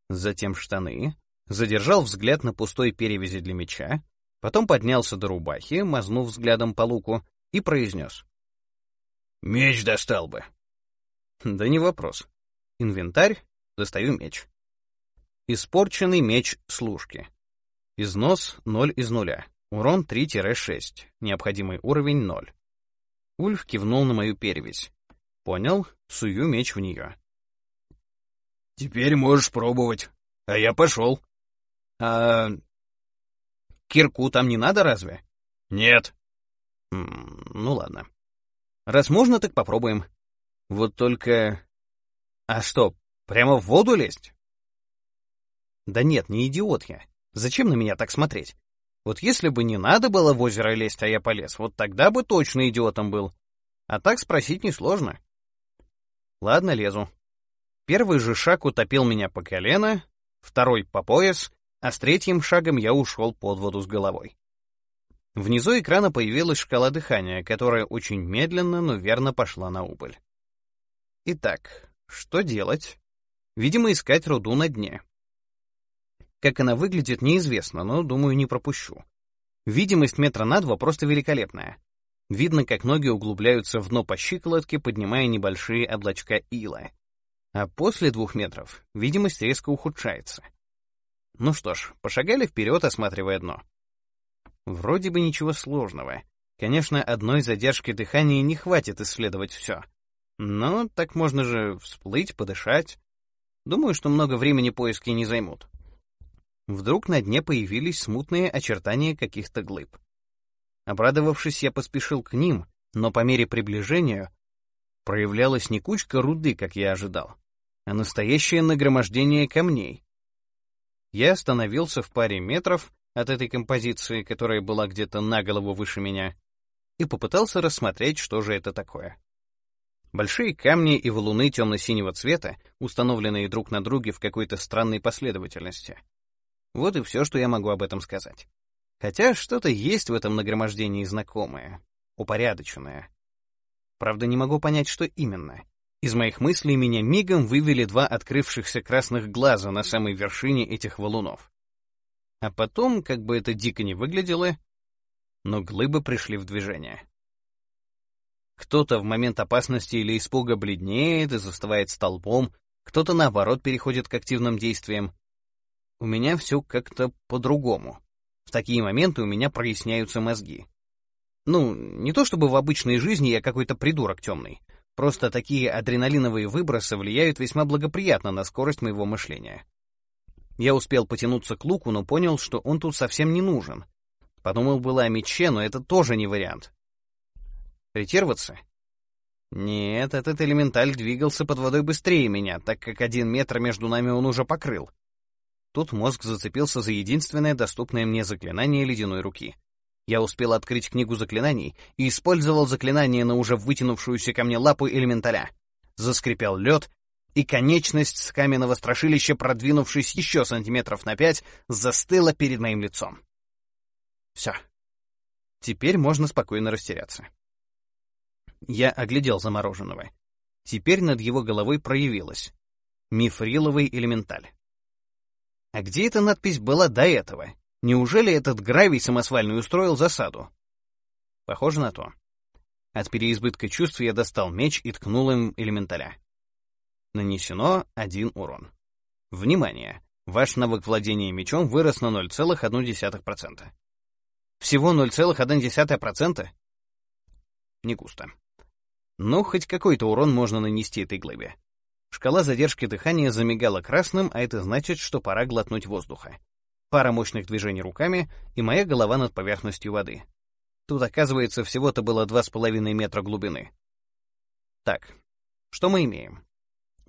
затем штаны, задержал взгляд на пустой перевязи для меча, потом поднялся до рубахи, мазнув взглядом по луку, и произнес. «Меч достал бы». «Да не вопрос. Инвентарь, достаю меч. Испорченный меч служки. Износ 0 из нуля. Урон 3-6. Необходимый уровень 0. Ульф кивнул на мою перевязь. Понял, сую меч в нее. «Теперь можешь пробовать. А я пошел». А... Кирку там не надо разве? Нет. ну ладно. Раз можно, так попробуем. Вот только... А что, прямо в воду лезть? Да нет, не идиот я. Зачем на меня так смотреть? Вот если бы не надо было в озеро лезть, а я полез, вот тогда бы точно идиотом был. А так спросить несложно. Ладно, лезу. Первый же шаг утопил меня по колено, второй — по пояс, а с третьим шагом я ушел под воду с головой. Внизу экрана появилась шкала дыхания, которая очень медленно, но верно пошла на убыль. Итак, что делать? Видимо, искать руду на дне. Как она выглядит, неизвестно, но, думаю, не пропущу. Видимость метра на два просто великолепная. Видно, как ноги углубляются в дно по щиколотке, поднимая небольшие облачка ила. А после двух метров видимость резко ухудшается. Ну что ж, пошагали вперед, осматривая дно. Вроде бы ничего сложного. Конечно, одной задержки дыхания не хватит исследовать все. Но так можно же всплыть, подышать. Думаю, что много времени поиски не займут. Вдруг на дне появились смутные очертания каких-то глыб. Обрадовавшись, я поспешил к ним, но по мере приближения проявлялась не кучка руды, как я ожидал, а настоящее нагромождение камней, я остановился в паре метров от этой композиции, которая была где-то на голову выше меня, и попытался рассмотреть, что же это такое. Большие камни и валуны темно-синего цвета, установленные друг на друге в какой-то странной последовательности. Вот и все, что я могу об этом сказать. Хотя что-то есть в этом нагромождении знакомое, упорядоченное. Правда, не могу понять, что именно. Из моих мыслей меня мигом вывели два открывшихся красных глаза на самой вершине этих валунов. А потом, как бы это дико не выглядело, но глыбы пришли в движение. Кто-то в момент опасности или испуга бледнеет и застывает столбом, кто-то, наоборот, переходит к активным действиям. У меня все как-то по-другому. В такие моменты у меня проясняются мозги. Ну, не то чтобы в обычной жизни я какой-то придурок темный. Просто такие адреналиновые выбросы влияют весьма благоприятно на скорость моего мышления. Я успел потянуться к луку, но понял, что он тут совсем не нужен. Подумал было о мече, но это тоже не вариант. Ретироваться? Нет, этот элементаль двигался под водой быстрее меня, так как один метр между нами он уже покрыл. Тут мозг зацепился за единственное доступное мне заклинание ледяной руки. Я успел открыть книгу заклинаний и использовал заклинание на уже вытянувшуюся ко мне лапу элементаля. Заскрипел лед, и конечность с каменного страшилища, продвинувшись еще сантиметров на пять, застыла перед моим лицом. Все. Теперь можно спокойно растеряться. Я оглядел замороженного. Теперь над его головой проявилась. Мифриловый элементаль. А где эта надпись была до этого? Неужели этот гравий самосвальный устроил засаду? Похоже на то. От переизбытка чувств я достал меч и ткнул им элементаля. Нанесено один урон. Внимание! Ваш навык владения мечом вырос на 0,1%. Всего 0,1%? Не густо. Но хоть какой-то урон можно нанести этой глыбе. Шкала задержки дыхания замигала красным, а это значит, что пора глотнуть воздуха. Пара мощных движений руками, и моя голова над поверхностью воды. Тут, оказывается, всего-то было 2,5 метра глубины. Так, что мы имеем?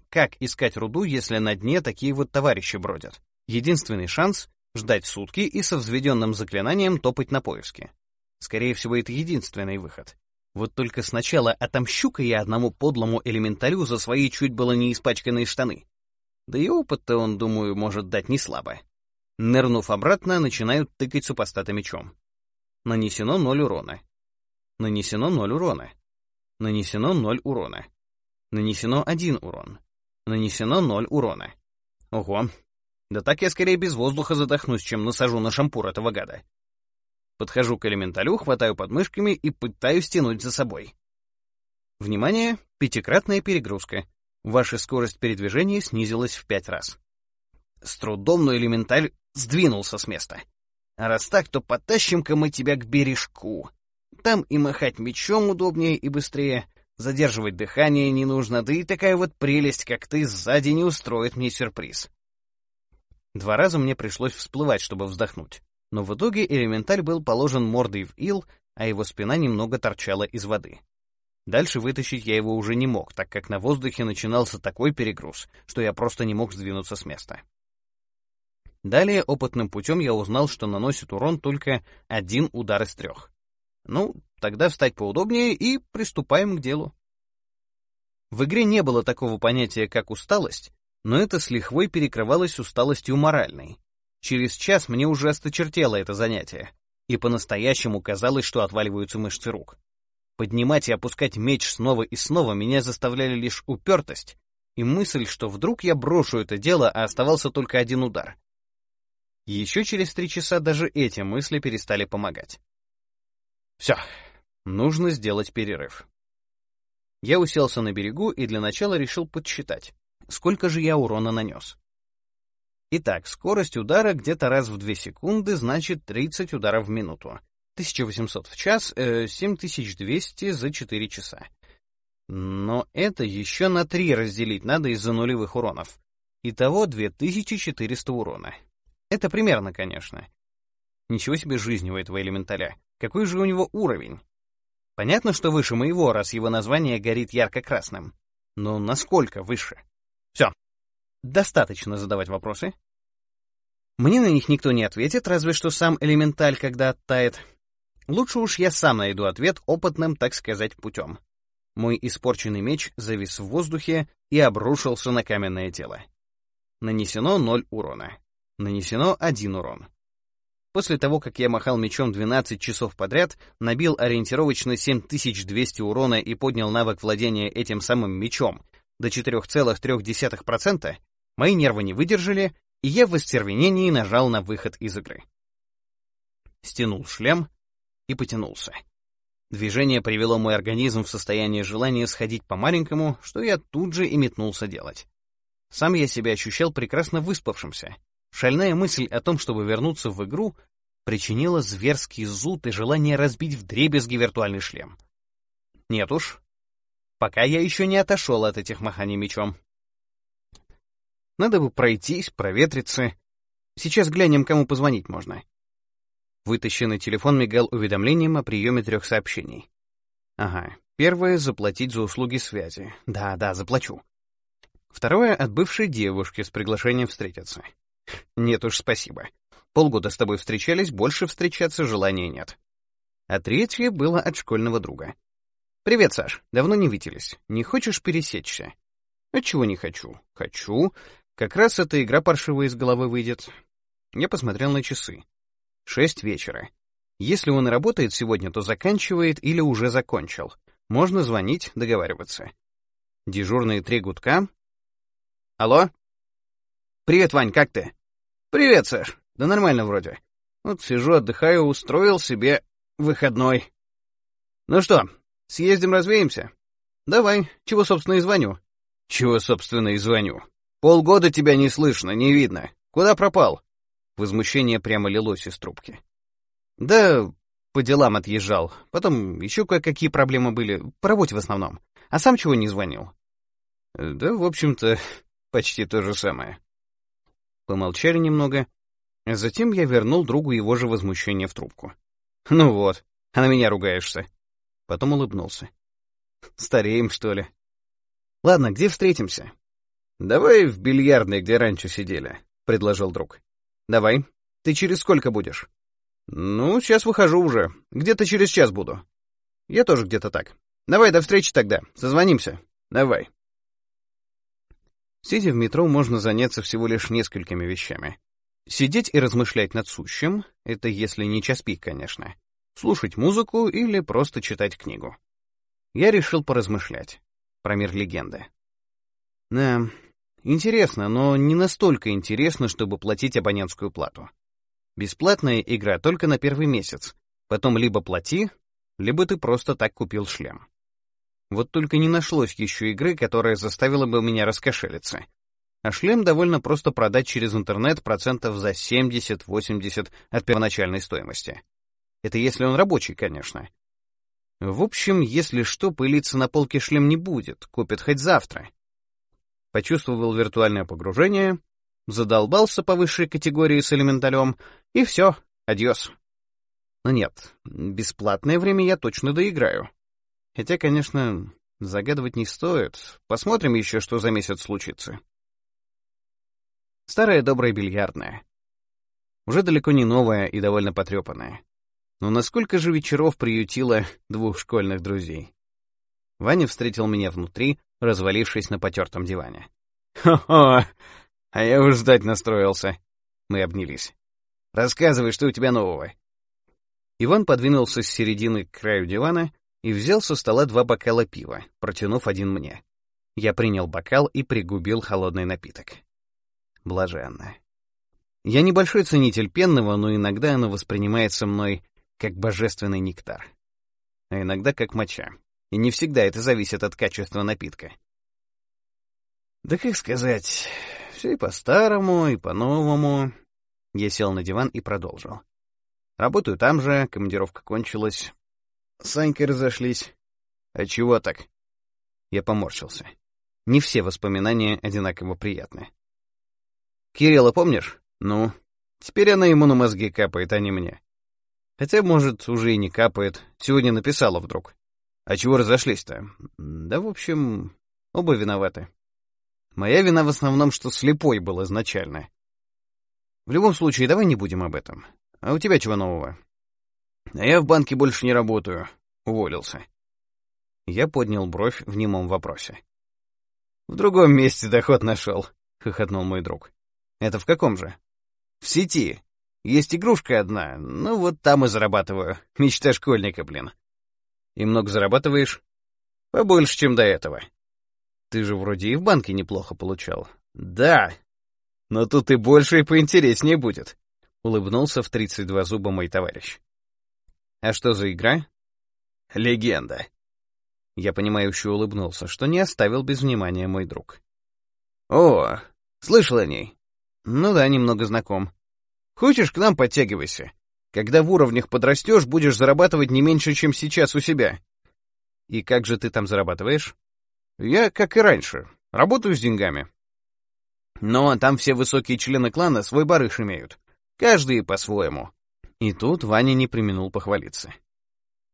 Как искать руду, если на дне такие вот товарищи бродят? Единственный шанс — ждать сутки и со взведенным заклинанием топать на поиски. Скорее всего, это единственный выход. Вот только сначала отомщу-ка я одному подлому элементарю за свои чуть было не испачканные штаны. Да и опыт-то он, думаю, может дать не слабо. Нырнув обратно, начинают тыкать супостата мечом. Нанесено ноль урона. Нанесено ноль урона. Нанесено ноль урона. Нанесено один урон. Нанесено ноль урона. Ого. Да так я скорее без воздуха задохнусь, чем насажу на шампур этого гада. Подхожу к элементалю, хватаю подмышками и пытаюсь тянуть за собой. Внимание, пятикратная перегрузка. Ваша скорость передвижения снизилась в пять раз. С трудом, но элементаль сдвинулся с места. А раз так, то потащим-ка мы тебя к бережку. Там и махать мечом удобнее и быстрее, задерживать дыхание не нужно, да и такая вот прелесть, как ты, сзади не устроит мне сюрприз. Два раза мне пришлось всплывать, чтобы вздохнуть но в итоге элементаль был положен мордой в ил, а его спина немного торчала из воды. Дальше вытащить я его уже не мог, так как на воздухе начинался такой перегруз, что я просто не мог сдвинуться с места. Далее опытным путем я узнал, что наносит урон только один удар из трех. Ну, тогда встать поудобнее и приступаем к делу. В игре не было такого понятия, как усталость, но это с лихвой перекрывалось усталостью моральной. Через час мне уже осточертело это занятие, и по-настоящему казалось, что отваливаются мышцы рук. Поднимать и опускать меч снова и снова меня заставляли лишь упертость и мысль, что вдруг я брошу это дело, а оставался только один удар. Еще через три часа даже эти мысли перестали помогать. Все, нужно сделать перерыв. Я уселся на берегу и для начала решил подсчитать, сколько же я урона нанес. Итак, скорость удара где-то раз в 2 секунды, значит 30 ударов в минуту. 1800 в час, э, 7200 за 4 часа. Но это еще на 3 разделить надо из-за нулевых уронов. Итого 2400 урона. Это примерно, конечно. Ничего себе жизни у этого элементаля. Какой же у него уровень? Понятно, что выше моего, раз его название горит ярко-красным. Но насколько выше? Все. Достаточно задавать вопросы. Мне на них никто не ответит, разве что сам элементаль, когда оттает. Лучше уж я сам найду ответ опытным, так сказать, путем. Мой испорченный меч завис в воздухе и обрушился на каменное тело. Нанесено ноль урона. Нанесено один урон. После того, как я махал мечом 12 часов подряд, набил ориентировочно 7200 урона и поднял навык владения этим самым мечом до 4,3%, мои нервы не выдержали, и я в остервенении нажал на выход из игры. Стянул шлем и потянулся. Движение привело мой организм в состояние желания сходить по-маленькому, что я тут же и метнулся делать. Сам я себя ощущал прекрасно выспавшимся, Шальная мысль о том, чтобы вернуться в игру, причинила зверский зуд и желание разбить вдребезги виртуальный шлем. Нет уж, пока я еще не отошел от этих маханий мечом. Надо бы пройтись, проветриться. Сейчас глянем, кому позвонить можно. Вытащенный телефон мигал уведомлением о приеме трех сообщений. Ага, первое — заплатить за услуги связи. Да, да, заплачу. Второе — от бывшей девушки с приглашением встретиться. Нет уж, спасибо. Полгода с тобой встречались, больше встречаться желания нет. А третье было от школьного друга. «Привет, Саш. Давно не виделись. Не хочешь пересечься?» «Отчего не хочу?» «Хочу. Как раз эта игра паршивая из головы выйдет». Я посмотрел на часы. Шесть вечера. Если он работает сегодня, то заканчивает или уже закончил. Можно звонить, договариваться. Дежурные три гудка. «Алло?» «Привет, Вань, как ты?» «Привет, Саш. Да нормально вроде. Вот сижу, отдыхаю, устроил себе выходной. Ну что, съездим развеемся? Давай, чего, собственно, и звоню». «Чего, собственно, и звоню? Полгода тебя не слышно, не видно. Куда пропал?» Возмущение прямо лилось из трубки. «Да по делам отъезжал. Потом еще кое-какие проблемы были. По работе в основном. А сам чего не звонил?» «Да, в общем-то, почти то же самое. Помолчали немного, а затем я вернул другу его же возмущение в трубку. «Ну вот, а на меня ругаешься». Потом улыбнулся. «Стареем, что ли?» «Ладно, где встретимся?» «Давай в бильярдной, где раньше сидели», — предложил друг. «Давай. Ты через сколько будешь?» «Ну, сейчас выхожу уже. Где-то через час буду». «Я тоже где-то так. Давай, до встречи тогда. Созвонимся. Давай». Сидя в метро, можно заняться всего лишь несколькими вещами. Сидеть и размышлять над сущим — это если не час пик, конечно. Слушать музыку или просто читать книгу. Я решил поразмышлять про мир легенды. Да, интересно, но не настолько интересно, чтобы платить абонентскую плату. Бесплатная игра только на первый месяц. Потом либо плати, либо ты просто так купил шлем. Вот только не нашлось еще игры, которая заставила бы меня раскошелиться. А шлем довольно просто продать через интернет процентов за 70-80 от первоначальной стоимости. Это если он рабочий, конечно. В общем, если что, пылиться на полке шлем не будет, купит хоть завтра. Почувствовал виртуальное погружение, задолбался по высшей категории с элементалем, и все, адьос. Но нет, бесплатное время я точно доиграю. Хотя, конечно, загадывать не стоит. Посмотрим еще, что за месяц случится. Старая добрая бильярдная. Уже далеко не новая и довольно потрепанная. Но насколько же вечеров приютила двух школьных друзей? Ваня встретил меня внутри, развалившись на потертом диване. «Хо-хо! А я уж ждать настроился!» Мы обнялись. «Рассказывай, что у тебя нового?» Иван подвинулся с середины к краю дивана и взял со стола два бокала пива, протянув один мне. Я принял бокал и пригубил холодный напиток. Блаженно. Я небольшой ценитель пенного, но иногда оно воспринимается мной как божественный нектар. А иногда как моча. И не всегда это зависит от качества напитка. Да как сказать, все и по-старому, и по-новому. Я сел на диван и продолжил. Работаю там же, командировка кончилась. С Санькой разошлись. А чего так? Я поморщился. Не все воспоминания одинаково приятны. Кирилла помнишь? Ну, теперь она ему на мозги капает, а не мне. Хотя, может, уже и не капает. Сегодня написала вдруг. А чего разошлись-то? Да, в общем, оба виноваты. Моя вина в основном, что слепой был изначально. В любом случае, давай не будем об этом. А у тебя чего нового? А я в банке больше не работаю. Уволился. Я поднял бровь в немом вопросе. «В другом месте доход нашел», — хохотнул мой друг. «Это в каком же?» «В сети. Есть игрушка одна, ну вот там и зарабатываю. Мечта школьника, блин». «И много зарабатываешь?» «Побольше, чем до этого». «Ты же вроде и в банке неплохо получал». «Да, но тут и больше, и поинтереснее будет», — улыбнулся в 32 зуба мой товарищ. «А что за игра?» «Легенда». Я понимающе улыбнулся, что не оставил без внимания мой друг. «О, слышал о ней?» «Ну да, немного знаком. Хочешь, к нам подтягивайся. Когда в уровнях подрастешь, будешь зарабатывать не меньше, чем сейчас у себя». «И как же ты там зарабатываешь?» «Я, как и раньше, работаю с деньгами. Но там все высокие члены клана свой барыш имеют. Каждый по-своему. И тут Ваня не применул похвалиться.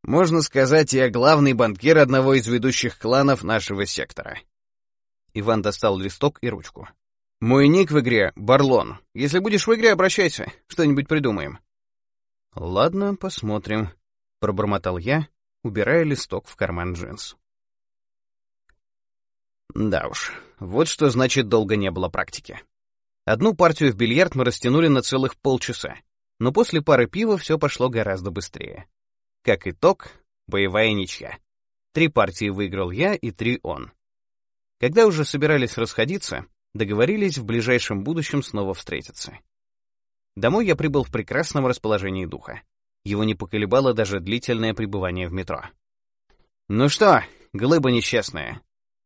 Можно сказать, я главный банкир одного из ведущих кланов нашего сектора. Иван достал листок и ручку. Мой ник в игре — Барлон. Если будешь в игре, обращайся. Что-нибудь придумаем. Ладно, посмотрим. Пробормотал я, убирая листок в карман джинс. Да уж, вот что значит долго не было практики. Одну партию в бильярд мы растянули на целых полчаса, но после пары пива все пошло гораздо быстрее. Как итог, боевая ничья. Три партии выиграл я и три он. Когда уже собирались расходиться, договорились в ближайшем будущем снова встретиться. Домой я прибыл в прекрасном расположении духа. Его не поколебало даже длительное пребывание в метро. «Ну что, глыба несчастная,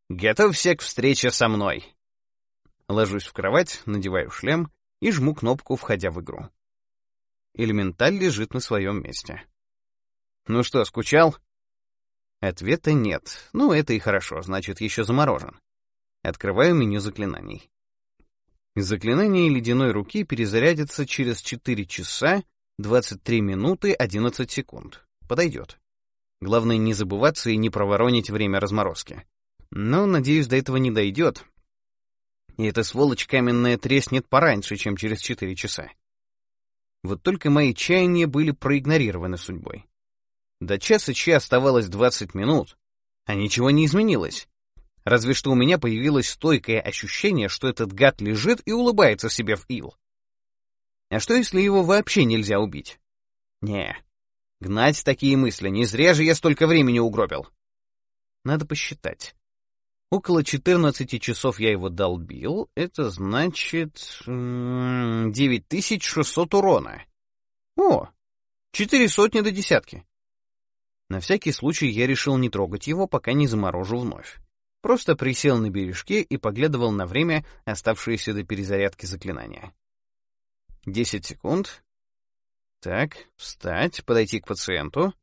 Готовься к встрече со мной. Ложусь в кровать, надеваю шлем и жму кнопку, входя в игру. Элементаль лежит на своем месте. Ну что, скучал? Ответа нет. Ну, это и хорошо, значит, еще заморожен. Открываю меню заклинаний. Заклинание ледяной руки перезарядится через 4 часа 23 минуты 11 секунд. Подойдет. Главное не забываться и не проворонить время разморозки. Но, надеюсь, до этого не дойдет. И эта сволочь каменная треснет пораньше, чем через четыре часа. Вот только мои чаяния были проигнорированы судьбой. До часа Че оставалось 20 минут, а ничего не изменилось. Разве что у меня появилось стойкое ощущение, что этот гад лежит и улыбается себе в ил. А что, если его вообще нельзя убить? Не, гнать такие мысли, не зря же я столько времени угробил. Надо посчитать. Около 14 часов я его долбил, это значит... 9600 урона. О, четыре сотни до десятки. На всякий случай я решил не трогать его, пока не заморожу вновь. Просто присел на бережке и поглядывал на время, оставшееся до перезарядки заклинания. 10 секунд. Так, встать, подойти к пациенту.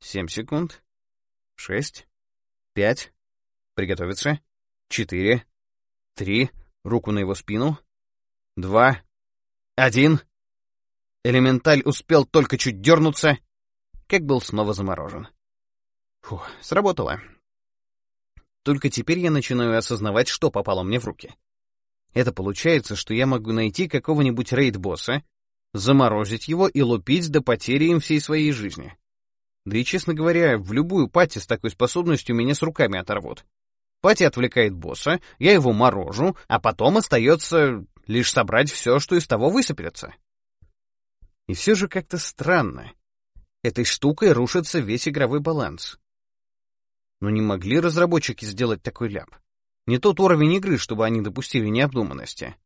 7 секунд. 6. 5. Приготовиться. Четыре. Три. Руку на его спину. Два. Один. Элементаль успел только чуть дернуться, как был снова заморожен. Фух, сработало. Только теперь я начинаю осознавать, что попало мне в руки. Это получается, что я могу найти какого-нибудь рейд-босса, заморозить его и лупить до потери им всей своей жизни. Да и, честно говоря, в любую пати с такой способностью меня с руками оторвут. Пати отвлекает босса, я его морожу, а потом остается лишь собрать все, что из того высыплется. И все же как-то странно. Этой штукой рушится весь игровой баланс. Но не могли разработчики сделать такой ляп. Не тот уровень игры, чтобы они допустили необдуманности.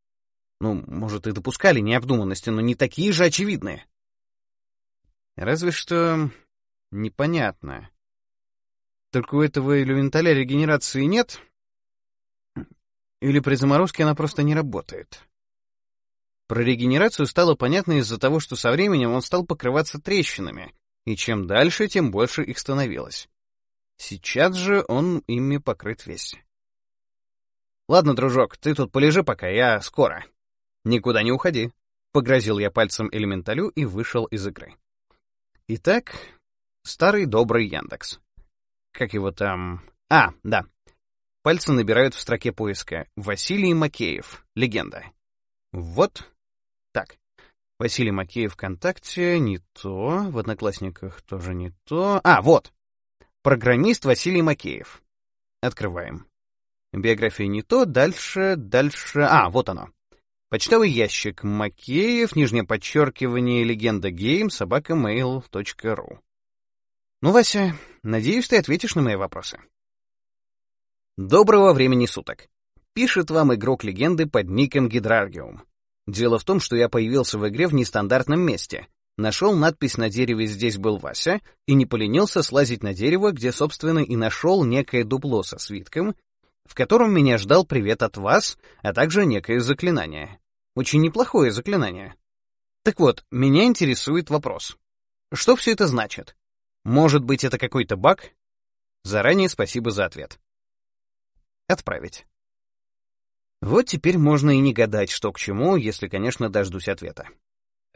Ну, может, и допускали необдуманности, но не такие же очевидные. Разве что непонятно. Только у этого элементаля регенерации нет? Или при заморозке она просто не работает? Про регенерацию стало понятно из-за того, что со временем он стал покрываться трещинами, и чем дальше, тем больше их становилось. Сейчас же он ими покрыт весь. «Ладно, дружок, ты тут полежи пока, я скоро. Никуда не уходи», — погрозил я пальцем элементалю и вышел из игры. Итак, старый добрый Яндекс. Как его там... А, да. Пальцы набирают в строке поиска. Василий Макеев. Легенда. Вот. Так. Василий Макеев ВКонтакте. Не то. В Одноклассниках тоже не то. А, вот. Программист Василий Макеев. Открываем. Биография не то, дальше, дальше... А, вот оно. Почтовый ящик Макеев, нижнее подчеркивание, легенда гейм, собака mail.ru. Ну, Вася, надеюсь, ты ответишь на мои вопросы. Доброго времени суток. Пишет вам игрок легенды под ником Гидраргиум. Дело в том, что я появился в игре в нестандартном месте. Нашел надпись на дереве «Здесь был Вася» и не поленился слазить на дерево, где, собственно, и нашел некое дупло со свитком, в котором меня ждал привет от вас, а также некое заклинание. Очень неплохое заклинание. Так вот, меня интересует вопрос. Что все это значит? Может быть, это какой-то баг? Заранее спасибо за ответ. Отправить. Вот теперь можно и не гадать, что к чему, если, конечно, дождусь ответа.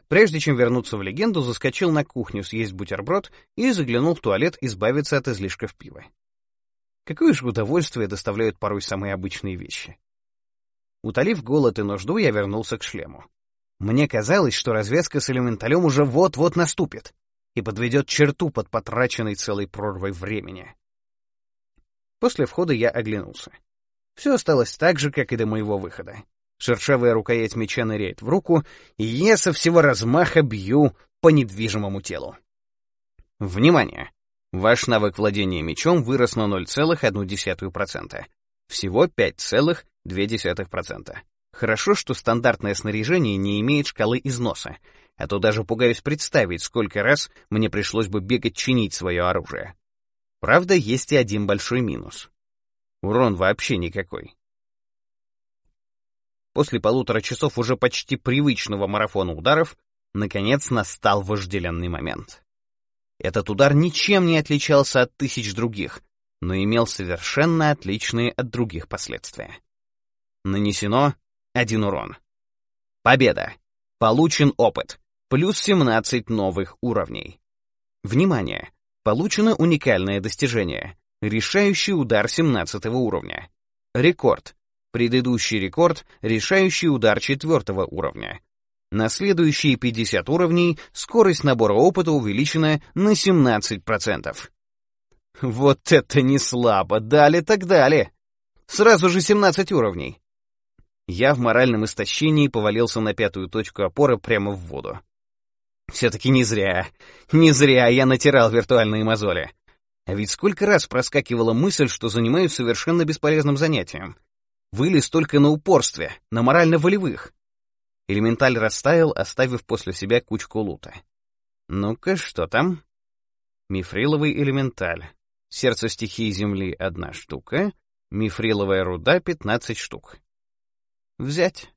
Прежде чем вернуться в легенду, заскочил на кухню съесть бутерброд и заглянул в туалет избавиться от излишков пива. Какое же удовольствие доставляют порой самые обычные вещи. Утолив голод и нужду, я вернулся к шлему. Мне казалось, что развязка с элементалем уже вот-вот наступит и подведет черту под потраченной целой прорвой времени. После входа я оглянулся. Все осталось так же, как и до моего выхода. Шершавая рукоять меча ныряет в руку, и я со всего размаха бью по недвижимому телу. Внимание! Ваш навык владения мечом вырос на 0,1%. Всего 5,2%. Хорошо, что стандартное снаряжение не имеет шкалы износа, а то даже пугаюсь представить, сколько раз мне пришлось бы бегать чинить свое оружие. Правда, есть и один большой минус. Урон вообще никакой. После полутора часов уже почти привычного марафона ударов, наконец настал вожделенный момент. Этот удар ничем не отличался от тысяч других, но имел совершенно отличные от других последствия. Нанесено один урон. Победа. Получен опыт. Плюс 17 новых уровней. Внимание! Получено уникальное достижение. Решающий удар 17 уровня. Рекорд. Предыдущий рекорд — решающий удар 4 уровня. На следующие 50 уровней скорость набора опыта увеличена на 17%. Вот это не слабо, дали так дали. Сразу же 17 уровней. Я в моральном истощении повалился на пятую точку опоры прямо в воду. Все-таки не зря, не зря я натирал виртуальные мозоли. А ведь сколько раз проскакивала мысль, что занимаюсь совершенно бесполезным занятием. Вылез только на упорстве, на морально-волевых. Элементаль растаял, оставив после себя кучку лута. Ну-ка, что там? Мифриловый элементаль. Сердце стихии Земли — одна штука. Мифриловая руда — пятнадцать штук. Взять.